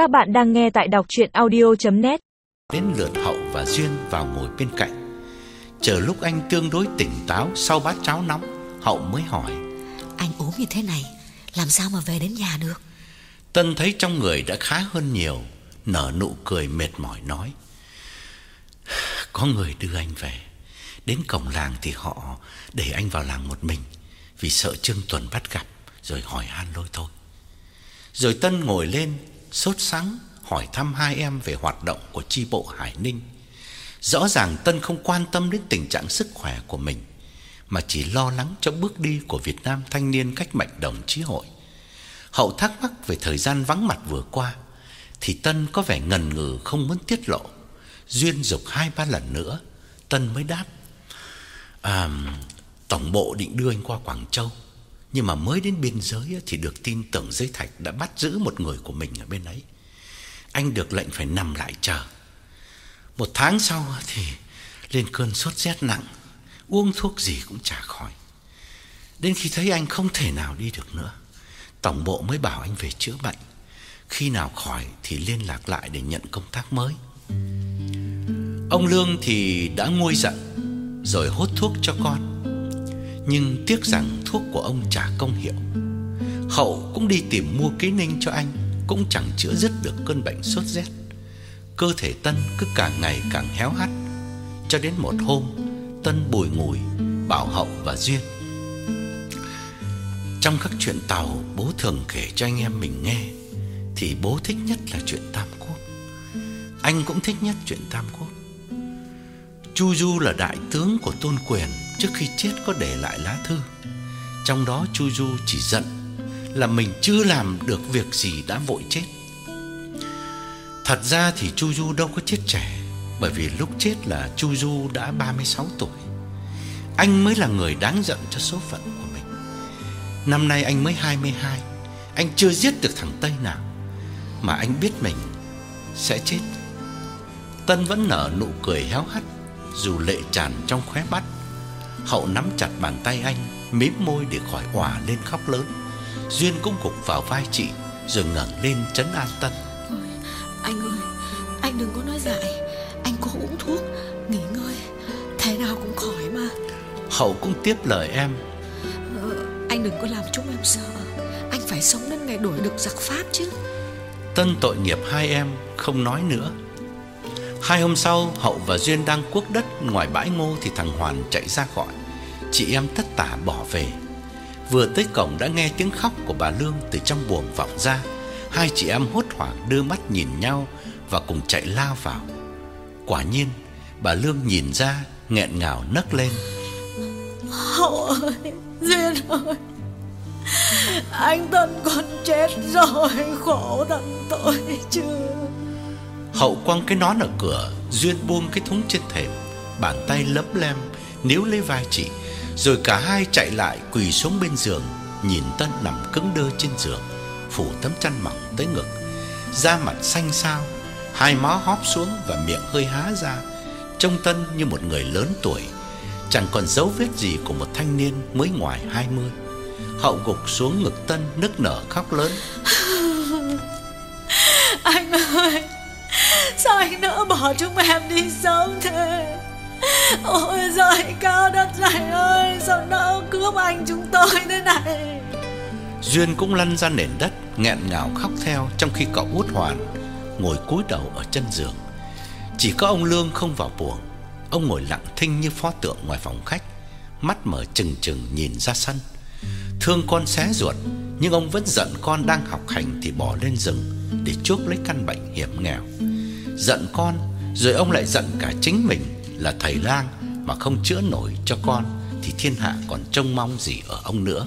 Các bạn đang nghe tại đọc chuyện audio.net Đến lượt Hậu và Duyên vào ngồi bên cạnh. Chờ lúc anh tương đối tỉnh táo sau bát cháo nóng Hậu mới hỏi. Anh ốm như thế này Làm sao mà về đến nhà được? Tân thấy trong người đã khá hơn nhiều Nở nụ cười mệt mỏi nói. Có người đưa anh về. Đến cổng làng thì họ để anh vào làng một mình Vì sợ Trương Tuần bắt gặp Rồi hỏi han lôi thôi. Rồi Tân ngồi lên Sốt sắng, hỏi thăm hai em về hoạt động của chi bộ Hải Ninh. Rõ ràng Tân không quan tâm đến tình trạng sức khỏe của mình, Mà chỉ lo lắng cho bước đi của Việt Nam thanh niên cách mệnh đồng chí hội. Hậu thắc mắc về thời gian vắng mặt vừa qua, Thì Tân có vẻ ngần ngừ không muốn tiết lộ. Duyên dục hai ba lần nữa, Tân mới đáp À Tổng bộ định đưa anh qua Quảng Châu. Nhưng mà mới đến biên giới Thì được tin tưởng giới thạch đã bắt giữ một người của mình ở bên ấy. Anh được lệnh phải nằm lại chờ. Một tháng sau thì Lên cơn sốt rét nặng, Uống thuốc gì cũng chả khỏi. Đến khi thấy anh không thể nào đi được nữa, Tổng bộ mới bảo anh về chữa bệnh. Khi nào khỏi thì liên lạc lại để nhận công tác mới. Ông Lương thì đã nguôi giận, Rồi hốt thuốc cho con. Nhưng tiếc rằng thuốc của ông chả công hiệu. Hậu cũng đi tìm mua kế ninh cho anh, Cũng chẳng chữa dứt được cơn bệnh sốt rét. Cơ thể Tân cứ càng ngày càng héo hắt. Cho đến một hôm, Tân bồi ngồi Bảo Hậu và Duyên, Trong các chuyện tàu Bố thường kể cho anh em mình nghe, Thì bố thích nhất là chuyện Tam Quốc. Anh cũng thích nhất chuyện Tam Quốc. Chu Du là đại tướng của Tôn Quyền Trước khi chết có để lại lá thư. Trong đó Chu Du chỉ giận Là mình chưa làm được việc gì đã vội chết. Thật ra thì Chu Du đâu có chết trẻ, Bởi vì lúc chết là Chu Du đã 36 tuổi. Anh mới là người đáng giận cho số phận của mình. Năm nay anh mới 22 Anh chưa giết được thằng Tây nào, Mà anh biết mình sẽ chết. Tân vẫn nở nụ cười héo hắt, Dù lệ tràn trong khóe mắt. Hậu nắm chặt bàn tay anh Mím môi để khỏi òa lên khóc lớn. Duyên cũng gục vào vai chị Rồi ngẩng lên trấn an Tân. Ôi, Anh ơi Anh đừng có nói dại. Anh có uống thuốc Nghỉ ngơi Thế nào cũng khỏi mà. Hậu cũng tiếp lời em. Ờ, Anh đừng có làm chúng em sợ. Anh phải sống đến ngày đổi được giặc Pháp chứ. Tân tội nghiệp hai em Không nói nữa. Hai hôm sau Hậu và Duyên đang cuốc đất Ngoài bãi ngô thì thằng Hoàn chạy ra gọi Chị em tất tả bỏ về. Vừa tới cổng đã nghe tiếng khóc của bà Lương Từ trong buồng vọng ra. Hai chị em hốt hoảng đưa mắt nhìn nhau Và cùng chạy lao vào. Quả nhiên Bà Lương nhìn ra nghẹn ngào nấc lên. Hậu ơi Duyên ơi Anh Tân con chết rồi Khổ thân tôi chứ. Hậu quăng cái nón ở cửa Duyên buông cái thúng trên thềm Bàn tay lấm lem Níu lấy vai chị rồi cả hai chạy lại quỳ xuống bên giường, Nhìn Tân nằm cứng đơ trên giường, Phủ tấm chăn mỏng tới ngực. Da mặt xanh xao, Hai má hóp xuống và miệng hơi há ra. Trông Tân như một người lớn tuổi, Chẳng còn dấu vết gì của một thanh niên mới ngoài 20 Hậu gục xuống ngực Tân nức nở khóc lớn. Anh ơi, Sao anh nỡ bỏ chúng em đi sớm thế? Ôi giời, cao đất này ơi, Sao nó cướp anh chúng tôi thế này? Duyên cũng lăn ra nền đất, nghẹn ngào khóc theo Trong khi cậu út hoàn, Ngồi cúi đầu ở chân giường. Chỉ có ông Lương không vào buồng, Ông ngồi lặng thinh như pho tượng ngoài phòng khách, Mắt mở trừng trừng nhìn ra sân. Thương con xé ruột, Nhưng ông vẫn giận con đang học hành Thì bỏ lên rừng Để chuốc lấy căn bệnh hiểm nghèo. Giận con, Rồi ông lại giận cả chính mình là thầy lang Mà không chữa nổi cho con, Thì thiên hạ còn trông mong gì ở ông nữa?